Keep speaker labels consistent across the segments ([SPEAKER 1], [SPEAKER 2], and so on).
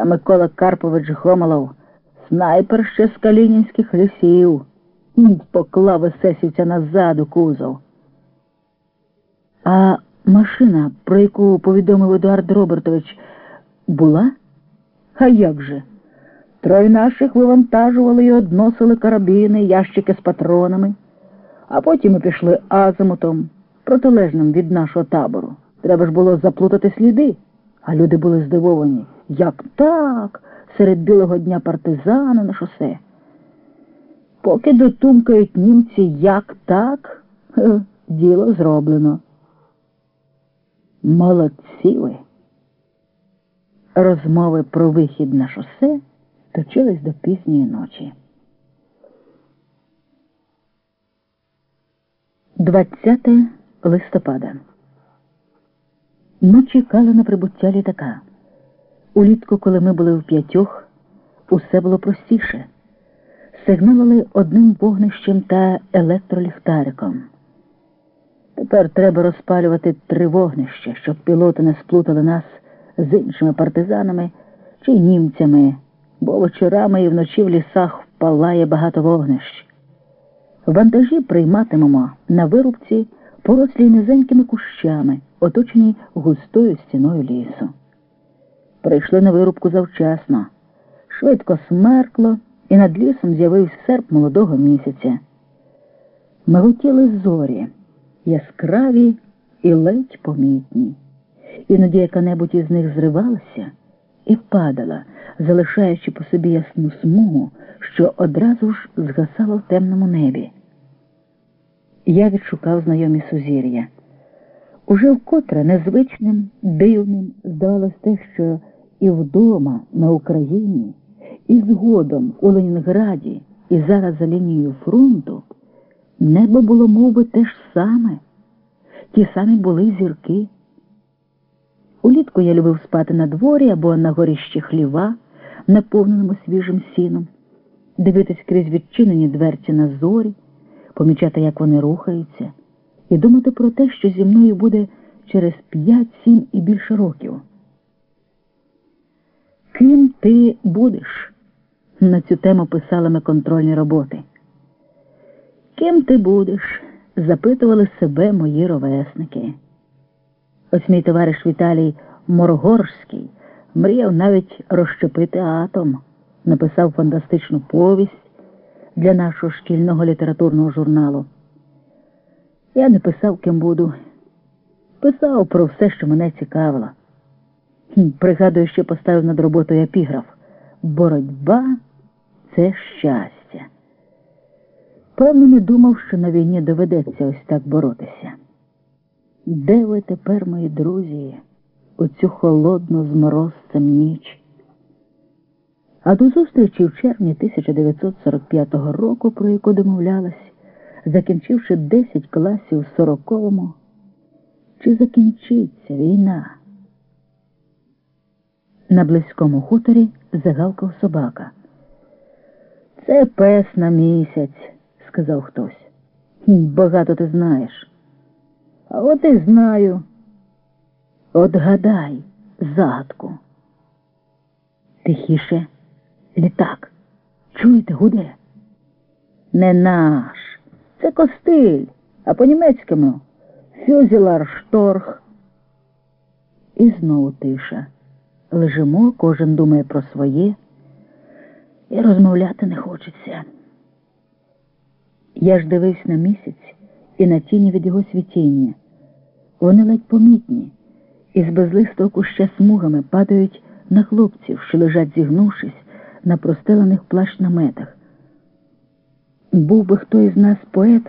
[SPEAKER 1] Та Микола Карпович Гомолов, снайпер ще з калінінських лісів, поклав есесівця назад у кузов. А машина, про яку повідомив Едуард Робертович, була? А як же? Троє наших вивантажували і односили карабіни, ящики з патронами, а потім ми пішли азимутом, протилежним від нашого табору. Треба ж було заплутати сліди, а люди були здивовані. Як так? Серед білого дня партизани на шосе. Поки дотумкають німці, як так, діло зроблено. Молодці ви. Розмови про вихід на шосе точились до пізньої ночі. 20 листопада. Ми чекали на прибуття літака. Улітку, коли ми були в п'ятьох, усе було простіше. Сигналили одним вогнищем та електроліхтариком. Тепер треба розпалювати три вогнища, щоб пілоти не сплутали нас з іншими партизанами чи німцями, бо вечорами і вночі в лісах впалає багато вогнищ. Вантажі прийматимемо на вирубці, порослі низенькими кущами, оточені густою стіною лісу. Прийшли на вирубку завчасно. Швидко смеркло, і над лісом з'явився серп молодого місяця. Миготіли зорі, яскраві і ледь помітні. Іноді яка-небудь із них зривалася і падала, залишаючи по собі ясну смугу, що одразу ж згасала в темному небі. Я відшукав знайомі сузір'я. Уже вкотре незвичним, дивним здавалось те, що і вдома, на Україні, і згодом у Ленінграді, і зараз за лінією фронту небо було мов би, те ж саме, ті самі були зірки. Улітку я любив спати на дворі або на горіщі хліва, наповненому свіжим сіном, дивитись крізь відчинені дверці на зорі, помічати, як вони рухаються, і думати про те, що зі мною буде через п'ять, сім і більше років. Ким ти будеш? На цю тему писали ми контрольні роботи. Ким ти будеш? запитували себе мої ровесники. Ось мій товариш Віталій Моргорський мріяв навіть розщепити атом, написав фантастичну повість для нашого шкільного літературного журналу. Я не писав, ким буду. Писав про все, що мене цікавило. Пригадую, що поставив над роботою епіграф Боротьба це щастя. Певно, не думав, що на війні доведеться ось так боротися. Де ви тепер, мої друзі, у цю холодну з морозцем ніч? А до зустрічі в червні 1945 року, про яку домовлялась, закінчивши 10 класів у 40-му, чи закінчиться війна? На близькому хуторі загавкав собака. Це пес на місяць, сказав хтось. Багато ти знаєш. А от і знаю. От гадай загадку. Тихіше, літак. Чуєте, гуде? Не наш. Це костиль, а по-німецькому фюзелар шторх. І знову тиша. Лежимо, кожен думає про своє, і розмовляти не хочеться. Я ж дивився на місяць і на тіні від його світіння. Вони ледь помітні, і з безлистого куща смугами падають на хлопців, що лежать зігнувшись на простелених плащ наметах. Був би хто із нас поет,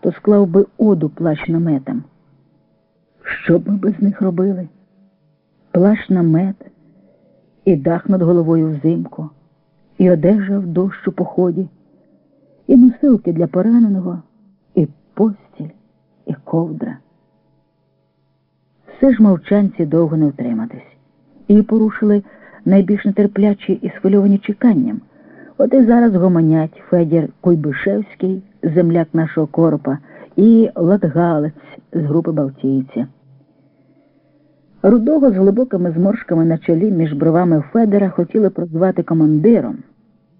[SPEAKER 1] то склав би оду плащ наметам. Що б ми без них робили? Плащ намет, і дах над головою взимку, і одежа в дощу поході, і носилки для пораненого, і постіль, і ковдра. Все ж мовчанці довго не втриматись. Її порушили найбільш нетерплячі і схвильовані чеканням. От і зараз гомонять Федір Куйбишевський, земляк нашого коропа, і Ладгалець з групи Балтійця. Рудого з глибокими зморшками на чолі між бровами Федера хотіли прозвати командиром.